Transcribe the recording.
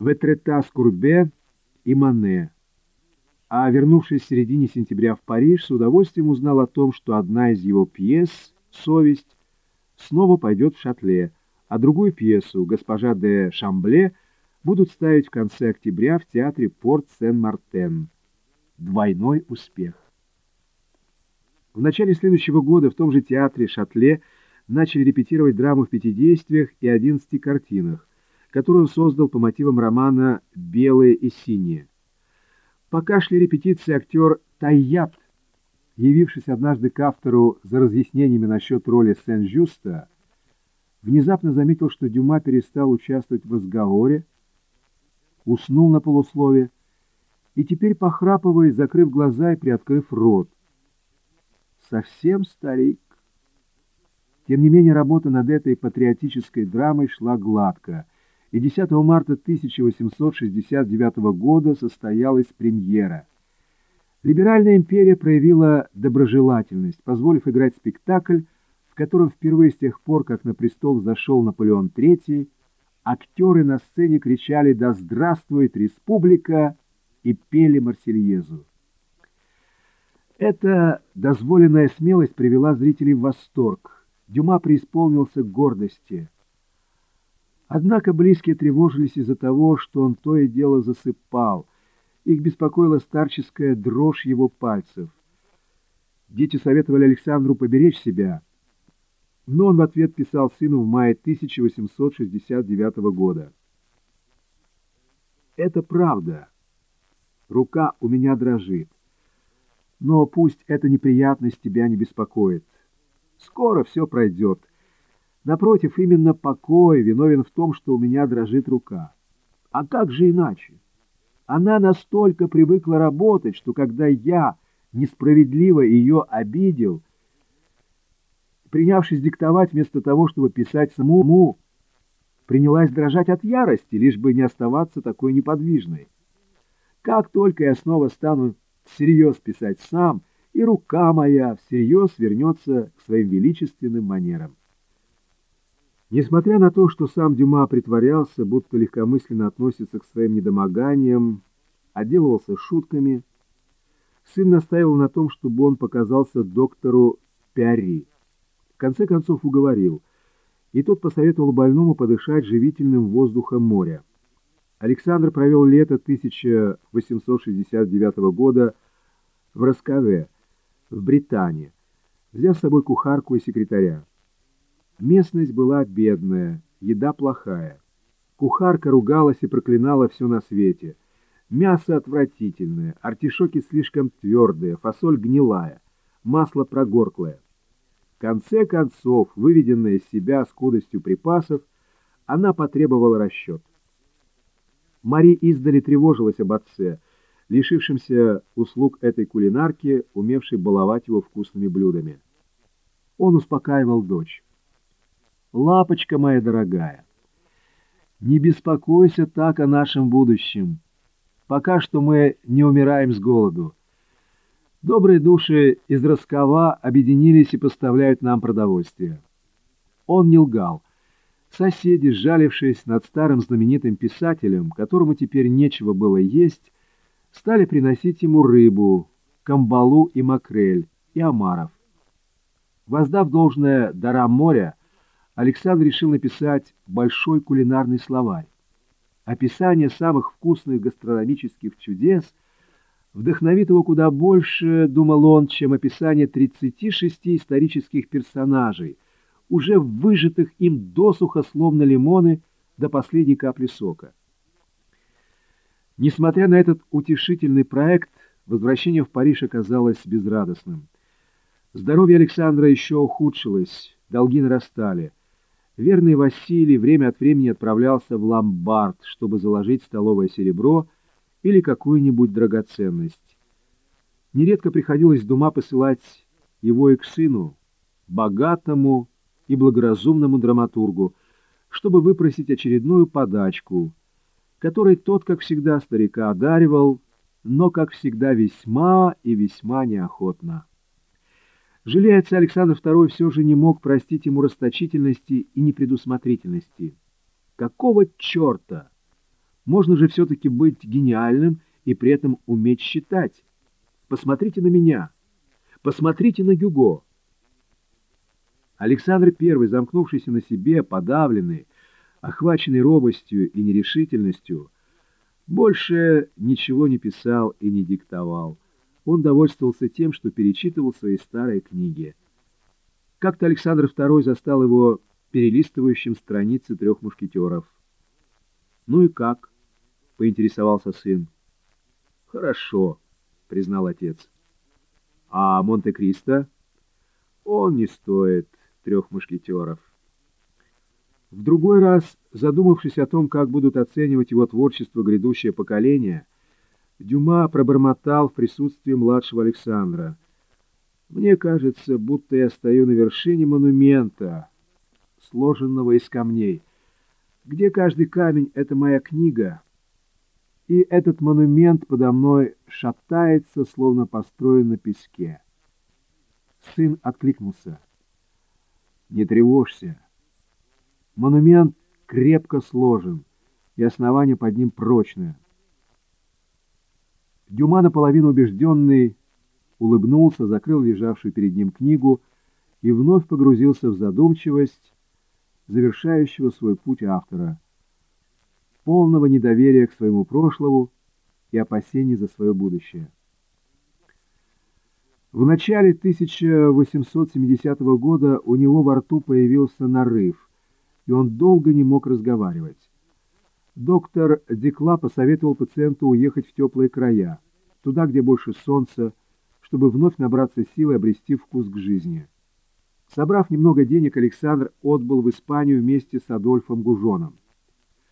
Ветрета Скурбе и Мане. А вернувшись в середине сентября в Париж, с удовольствием узнал о том, что одна из его пьес «Совесть» снова пойдет в Шатле, а другую пьесу «Госпожа де Шамбле» будут ставить в конце октября в театре Порт Сен-Мартен. Двойной успех. В начале следующего года в том же театре Шатле начали репетировать драму в пяти действиях и одиннадцати картинах, которую он создал по мотивам романа «Белые и синие». Пока шли репетиции, актер Тайят, явившись однажды к автору за разъяснениями насчет роли Сен-Жюста, внезапно заметил, что Дюма перестал участвовать в разговоре, уснул на полуслове и теперь, похрапывая, закрыв глаза и приоткрыв рот. Совсем старик. Тем не менее, работа над этой патриотической драмой шла гладко, и 10 марта 1869 года состоялась премьера. Либеральная империя проявила доброжелательность, позволив играть спектакль, в котором впервые с тех пор, как на престол зашел Наполеон III, актеры на сцене кричали «Да здравствует республика!» и пели Марсельезу. Эта дозволенная смелость привела зрителей в восторг. Дюма преисполнился гордости. Однако близкие тревожились из-за того, что он то и дело засыпал. Их беспокоила старческая дрожь его пальцев. Дети советовали Александру поберечь себя — но он в ответ писал сыну в мае 1869 года. «Это правда. Рука у меня дрожит. Но пусть эта неприятность тебя не беспокоит. Скоро все пройдет. Напротив, именно покой виновен в том, что у меня дрожит рука. А как же иначе? Она настолько привыкла работать, что когда я несправедливо ее обидел — принявшись диктовать вместо того, чтобы писать самому, принялась дрожать от ярости, лишь бы не оставаться такой неподвижной. Как только я снова стану всерьез писать сам, и рука моя всерьез вернется к своим величественным манерам. Несмотря на то, что сам Дюма притворялся, будто легкомысленно относится к своим недомоганиям, отделывался шутками, сын настаивал на том, чтобы он показался доктору Пяри конце концов уговорил, и тот посоветовал больному подышать живительным воздухом моря. Александр провел лето 1869 года в Роскаве, в Британии, взяв с собой кухарку и секретаря. Местность была бедная, еда плохая. Кухарка ругалась и проклинала все на свете. Мясо отвратительное, артишоки слишком твердые, фасоль гнилая, масло прогорклое конце концов, выведенная из себя скудостью припасов, она потребовала расчет. Мари издали тревожилась об отце, лишившемся услуг этой кулинарки, умевшей баловать его вкусными блюдами. Он успокаивал дочь. «Лапочка моя дорогая, не беспокойся так о нашем будущем. Пока что мы не умираем с голоду. Добрые души из Роскова объединились и поставляют нам продовольствие. Он не лгал. Соседи, сжалившись над старым знаменитым писателем, которому теперь нечего было есть, стали приносить ему рыбу, камбалу и макрель, и омаров. Воздав должное дарам моря, Александр решил написать большой кулинарный словарь. Описание самых вкусных гастрономических чудес – вдохновит его куда больше, думал он, чем описание 36 исторических персонажей, уже выжатых им досуха, словно лимоны, до последней капли сока. Несмотря на этот утешительный проект, возвращение в Париж оказалось безрадостным. Здоровье Александра еще ухудшилось, долги нарастали. Верный Василий время от времени отправлялся в ломбард, чтобы заложить столовое серебро – или какую-нибудь драгоценность. Нередко приходилось дома посылать его и к сыну, богатому и благоразумному драматургу, чтобы выпросить очередную подачку, которой тот, как всегда, старика одаривал, но, как всегда, весьма и весьма неохотно. Жалеется Александр II все же не мог простить ему расточительности и непредусмотрительности. Какого черта? Можно же все-таки быть гениальным и при этом уметь считать. Посмотрите на меня. Посмотрите на Гюго. Александр I, замкнувшийся на себе, подавленный, охваченный робостью и нерешительностью, больше ничего не писал и не диктовал. Он довольствовался тем, что перечитывал свои старые книги. Как-то Александр II застал его перелистывающим страницы трех мушкетеров. «Ну и как?» — поинтересовался сын. «Хорошо», — признал отец. «А Монте-Кристо?» «Он не стоит трех мушкетеров». В другой раз, задумавшись о том, как будут оценивать его творчество грядущее поколение, Дюма пробормотал в присутствии младшего Александра. «Мне кажется, будто я стою на вершине монумента, сложенного из камней, где каждый камень — это моя книга, и этот монумент подо мной шатается, словно построен на песке». Сын откликнулся. «Не тревожься». Монумент крепко сложен, и основание под ним прочное. Дюма, наполовину убежденный, улыбнулся, закрыл лежавшую перед ним книгу и вновь погрузился в задумчивость завершающего свой путь автора, полного недоверия к своему прошлому и опасений за свое будущее. В начале 1870 года у него во рту появился нарыв – и он долго не мог разговаривать. Доктор Декла посоветовал пациенту уехать в теплые края, туда, где больше солнца, чтобы вновь набраться сил и обрести вкус к жизни. Собрав немного денег, Александр отбыл в Испанию вместе с Адольфом Гужоном.